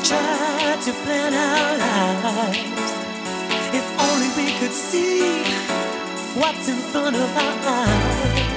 tried to plan our lives. If only we could see what's in front of our eyes.